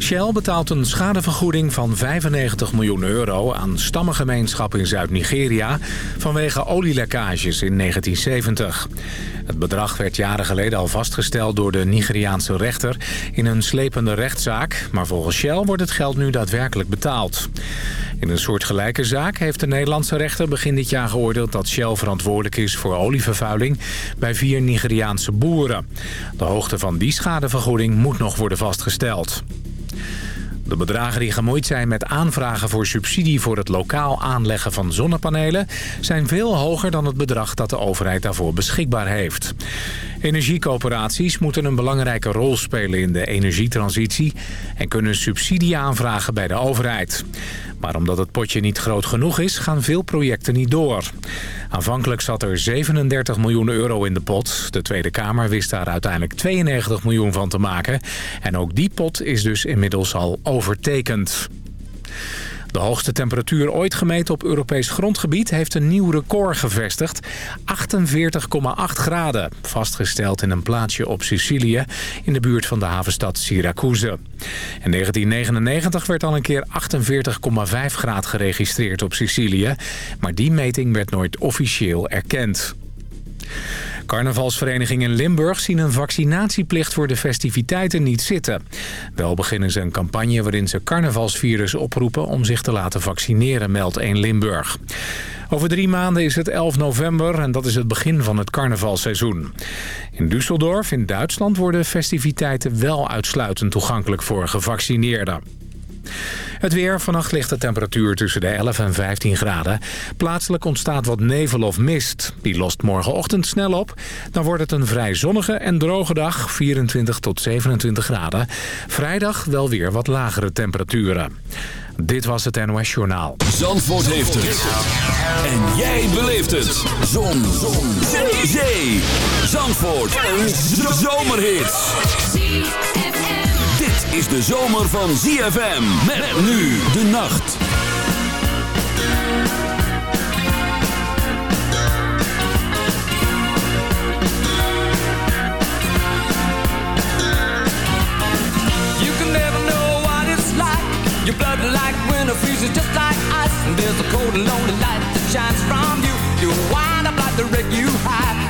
Shell betaalt een schadevergoeding van 95 miljoen euro aan stammengemeenschap in Zuid-Nigeria vanwege olielekkages in 1970. Het bedrag werd jaren geleden al vastgesteld door de Nigeriaanse rechter in een slepende rechtszaak, maar volgens Shell wordt het geld nu daadwerkelijk betaald. In een soortgelijke zaak heeft de Nederlandse rechter begin dit jaar geoordeeld dat Shell verantwoordelijk is voor olievervuiling bij vier Nigeriaanse boeren. De hoogte van die schadevergoeding moet nog worden vastgesteld. De bedragen die gemoeid zijn met aanvragen voor subsidie voor het lokaal aanleggen van zonnepanelen... zijn veel hoger dan het bedrag dat de overheid daarvoor beschikbaar heeft. Energiecoöperaties moeten een belangrijke rol spelen in de energietransitie... en kunnen subsidie aanvragen bij de overheid. Maar omdat het potje niet groot genoeg is, gaan veel projecten niet door. Aanvankelijk zat er 37 miljoen euro in de pot. De Tweede Kamer wist daar uiteindelijk 92 miljoen van te maken. En ook die pot is dus inmiddels al overtekend. De hoogste temperatuur ooit gemeten op Europees grondgebied heeft een nieuw record gevestigd. 48,8 graden, vastgesteld in een plaatsje op Sicilië in de buurt van de havenstad Syracuse. In 1999 werd al een keer 48,5 graden geregistreerd op Sicilië, maar die meting werd nooit officieel erkend. Carnavalsverenigingen in Limburg zien een vaccinatieplicht voor de festiviteiten niet zitten. Wel beginnen ze een campagne waarin ze carnavalsvirus oproepen om zich te laten vaccineren, meldt 1 Limburg. Over drie maanden is het 11 november en dat is het begin van het carnavalseizoen. In Düsseldorf in Duitsland worden festiviteiten wel uitsluitend toegankelijk voor gevaccineerden. Het weer. Vannacht ligt de temperatuur tussen de 11 en 15 graden. Plaatselijk ontstaat wat nevel of mist. Die lost morgenochtend snel op. Dan wordt het een vrij zonnige en droge dag. 24 tot 27 graden. Vrijdag wel weer wat lagere temperaturen. Dit was het NOS Journaal. Zandvoort heeft het. En jij beleeft het. Zon. Zon. Zee. Zandvoort. Een zomerhit is de zomer van ZFM. Met, nu de nacht. You can never know what it's like. Your blood like winter freezes just like ice. And there's a cold and lonely light that shines from you. You wind up like the wreck you hide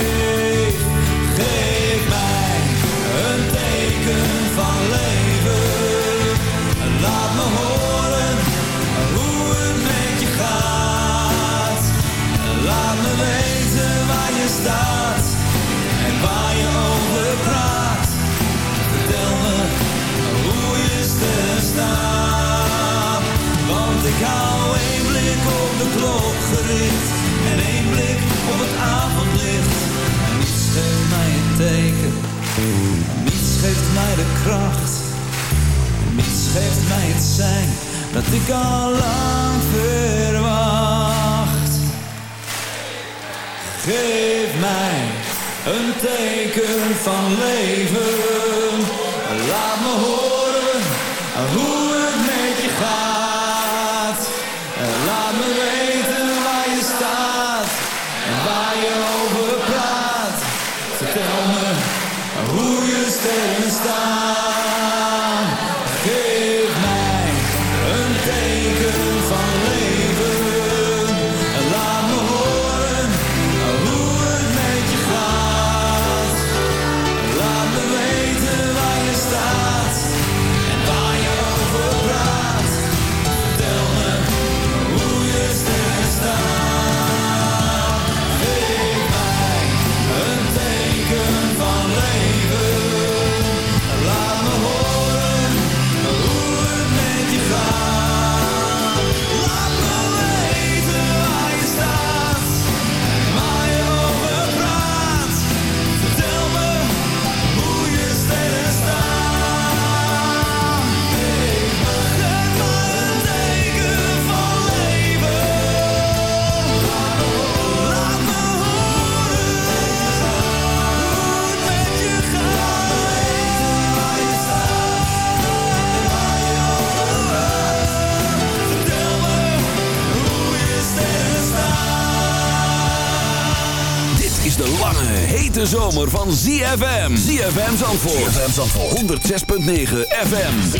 Staat en waar je over praat. Vertel me hoe je staan. Want ik hou één blik op de klok gericht en één blik op het avondlicht. Niets geeft mij een teken, niets geeft mij de kracht. Niets geeft mij het zijn dat ik al lang verwacht. Geef mij een teken van leven. Laat me horen hoe hete zomer van ZFM. ZFM Zandvoort. ZFM Zandvoort. 106.9 FM.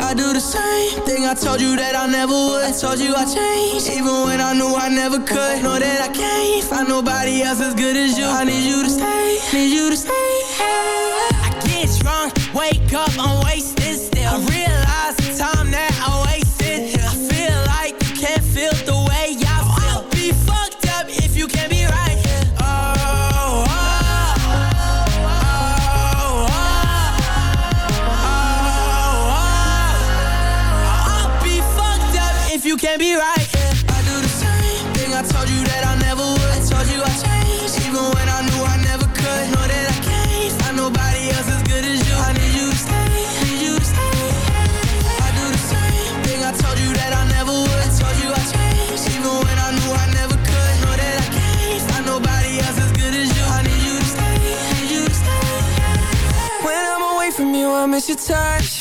I do the same thing I told you that I never would. I told you I changed, even when I knew I never could. Know that I can't find nobody else as good as you. I need you to stay, need you to stay. I get drunk, wake up, I'm wasted touch.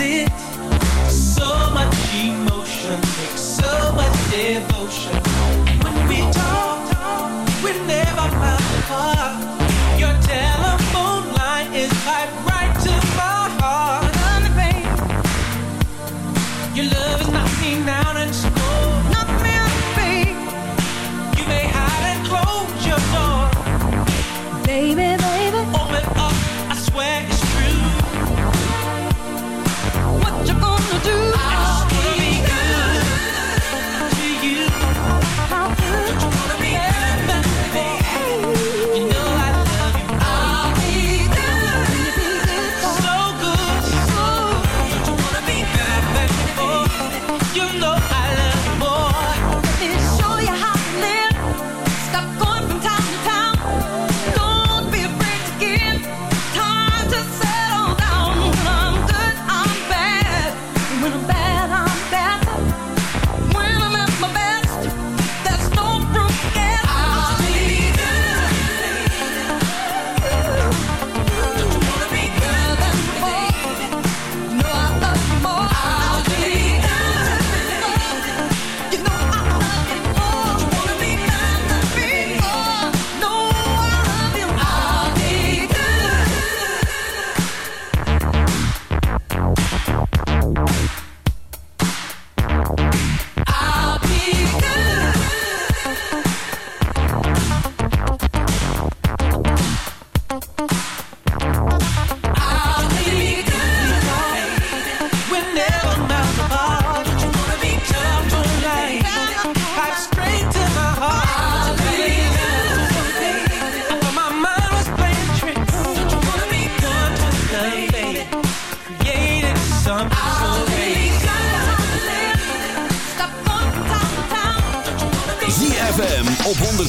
it. So much emotion so much devotion. When we talk we never mind apart. Your telephone line is like right to my heart. Your love is not me now.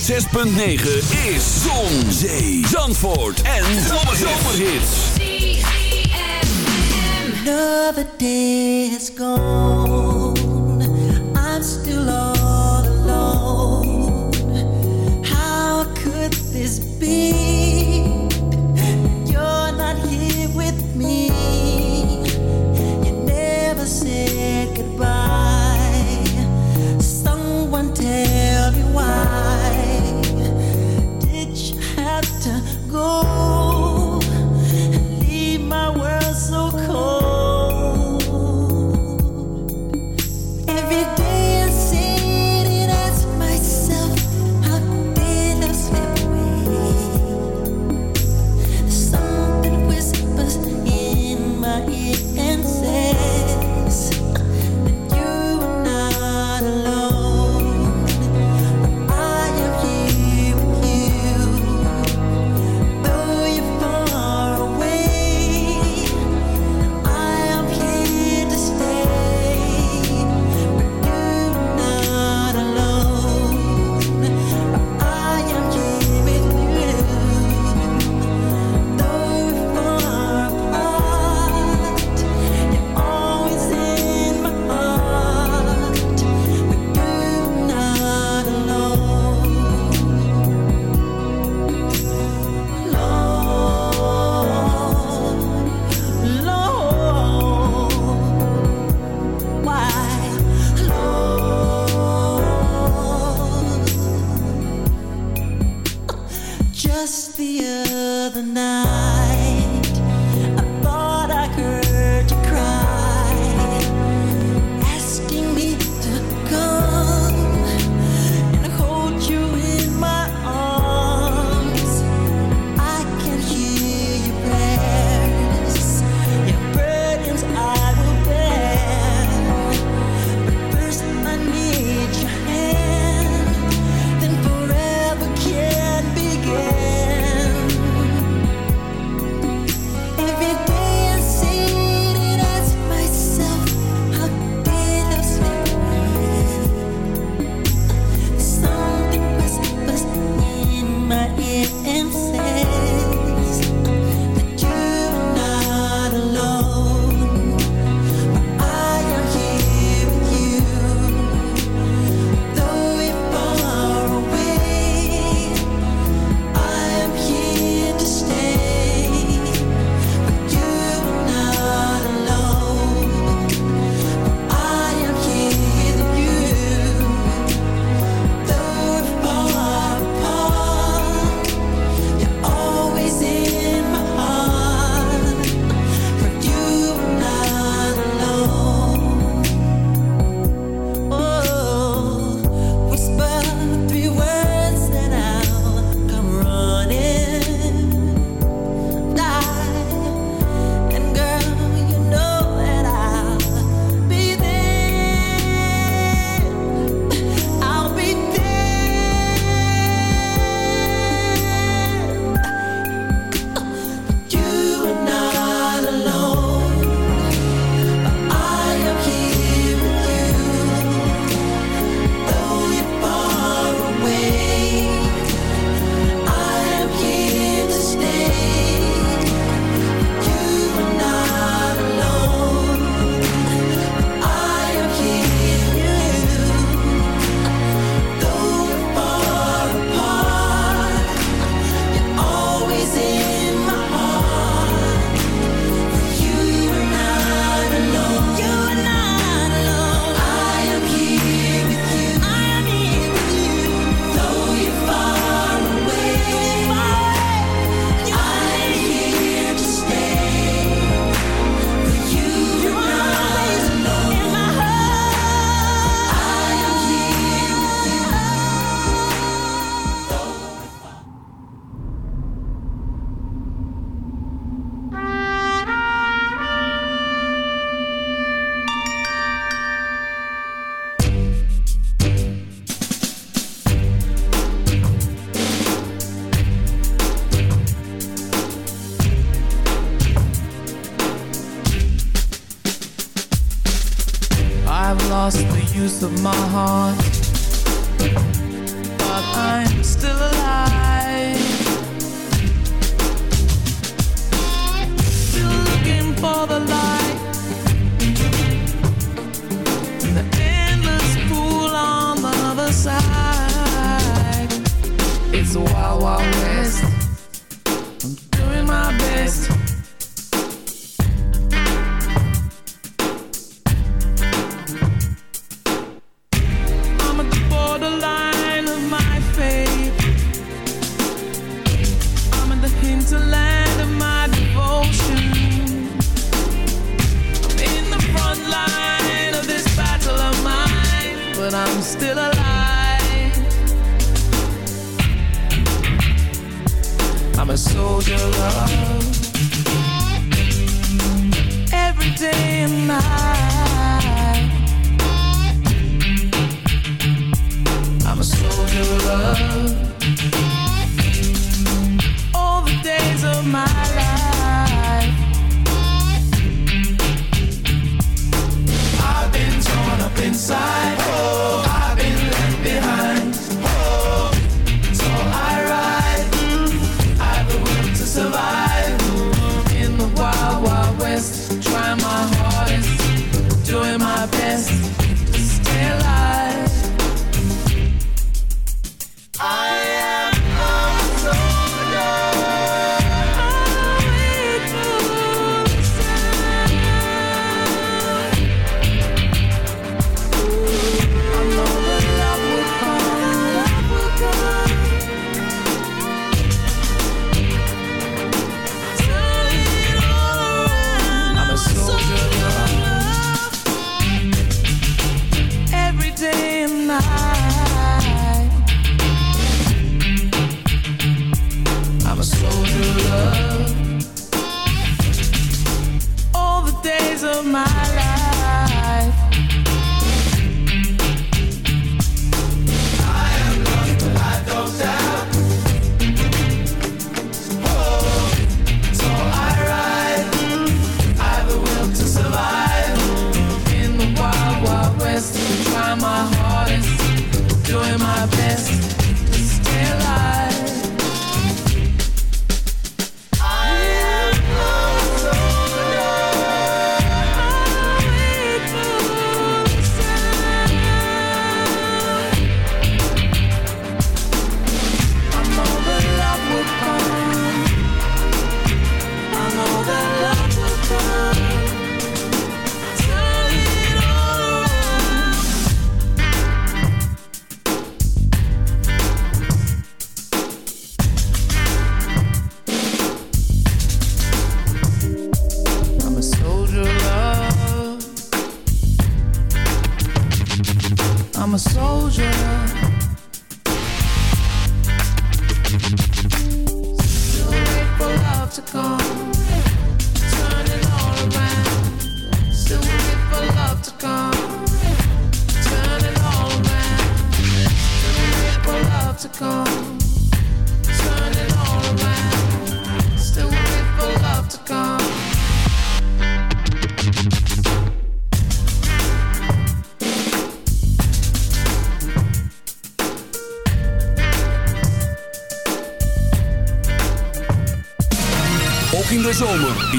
6.9 is Zon, Zee, Zandvoort en Zomerhits. Zomerhits. Day has gone.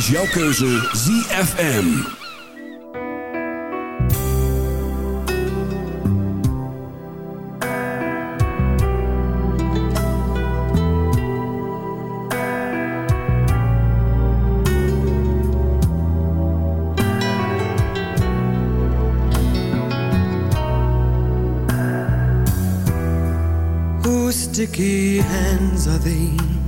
jouw keuze ZFM. Whose sticky hands are these?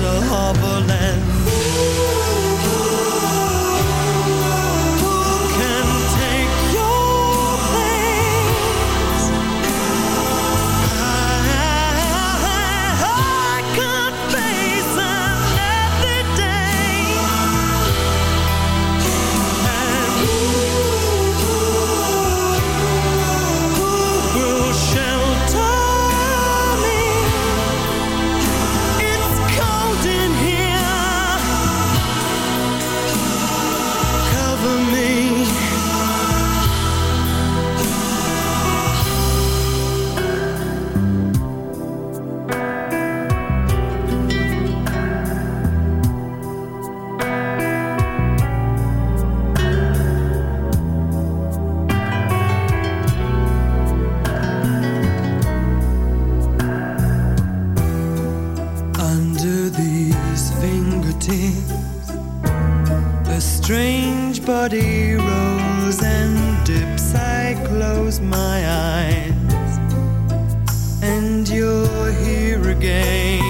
a harbor land game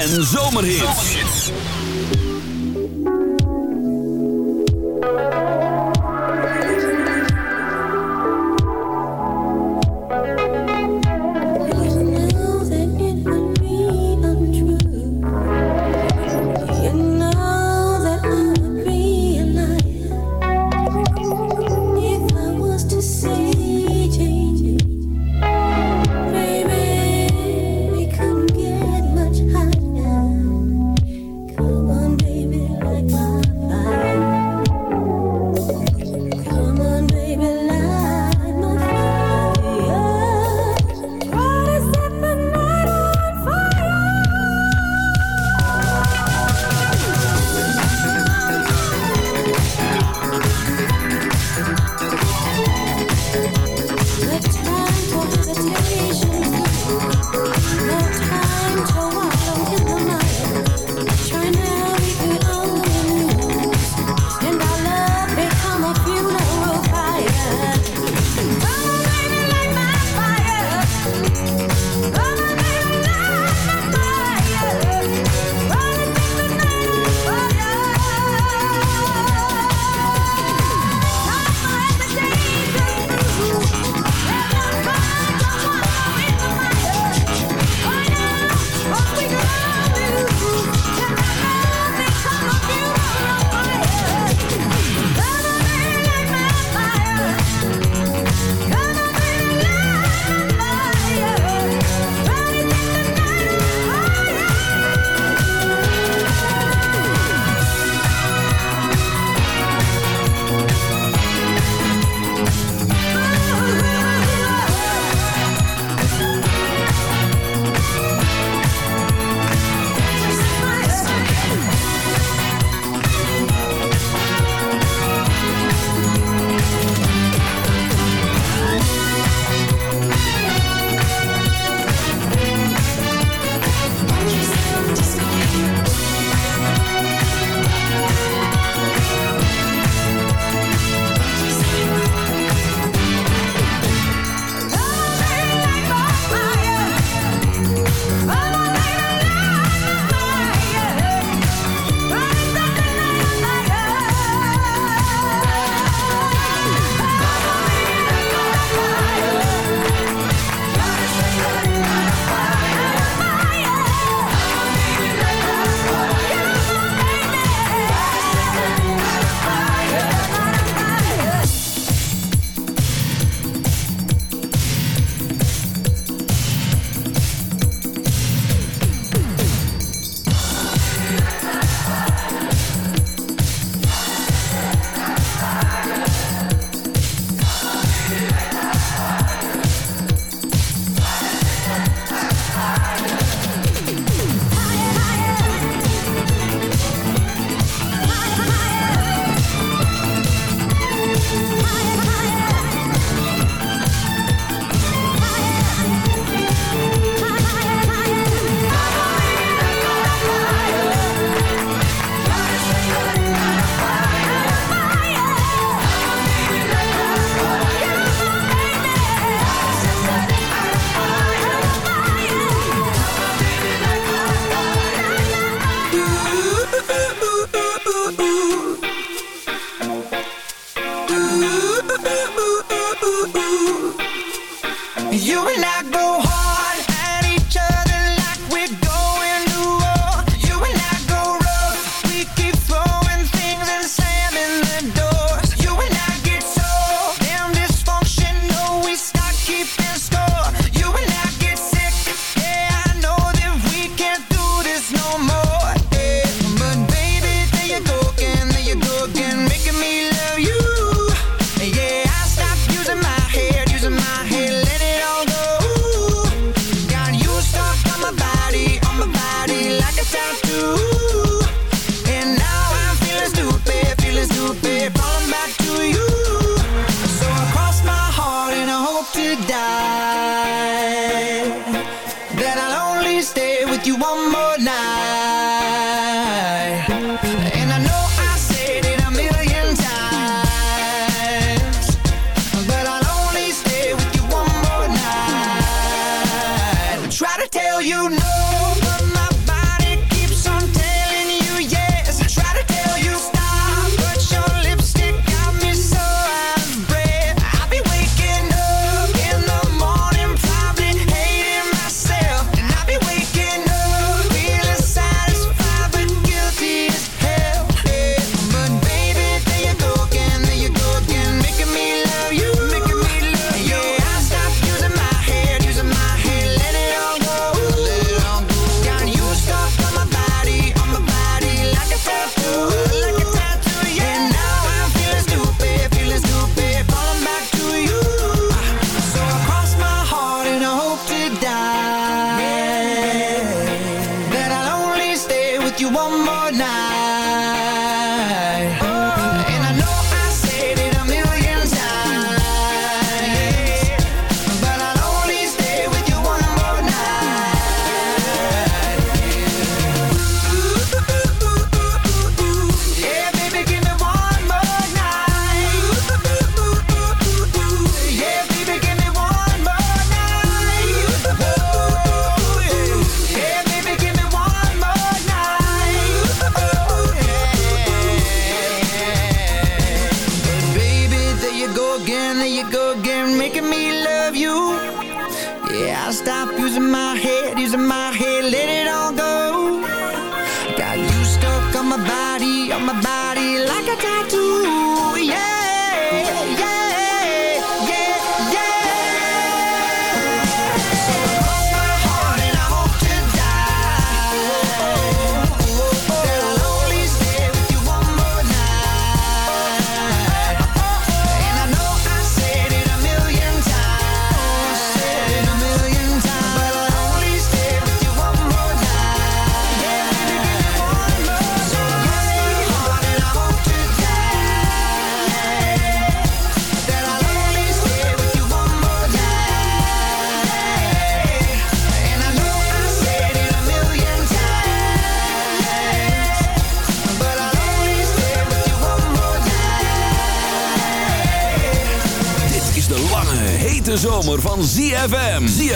en Zomerhits.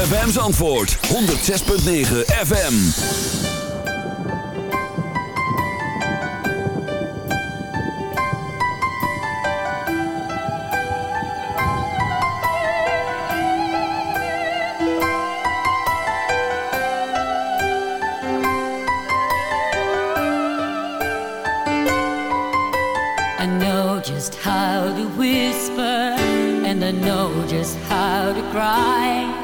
ZFM's antwoord 106.9 FM. I know just how to whisper and I know just how to cry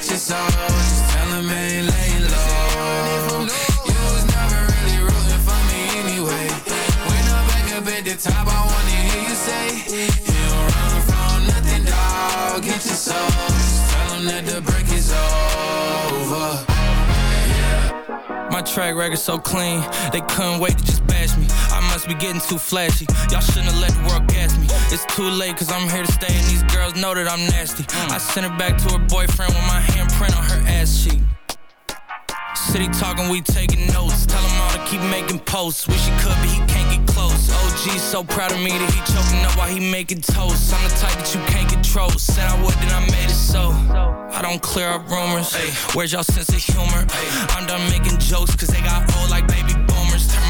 Get your soul. Just tell them ain't laying low. You was never really rooting for me anyway. When I'm back up at the top, I wanna hear you say, You don't run from nothing, dog. Get your soul. Just tell them that the break is over. My track record so clean, they couldn't wait to just bash me. I must be getting too flashy. Y'all shouldn't have let the world gas me. It's too late, cause I'm here to stay, and these girls know that I'm nasty. I sent her back to her boyfriend with my handprint on her ass cheek. City talking, we taking notes. Tell him all to keep making posts. Wish he could, but he can't get close. OG so proud of me that he choking up while he making toast. I'm the type that you can't control. Said I would, then I made it so. I don't clear up rumors. Where's y'all sense of humor? I'm done making jokes, cause they got old like baby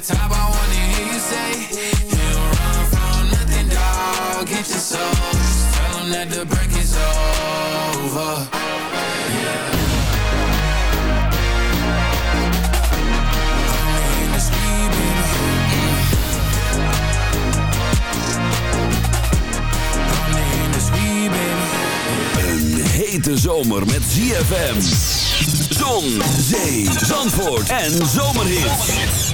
the top, I wanna hear you say, You don't run from nothing, dog. Get your soul. Just tell them that the break is over. Een hete zomer met ZFM. Zon, zee, zandvoort en zomerhit.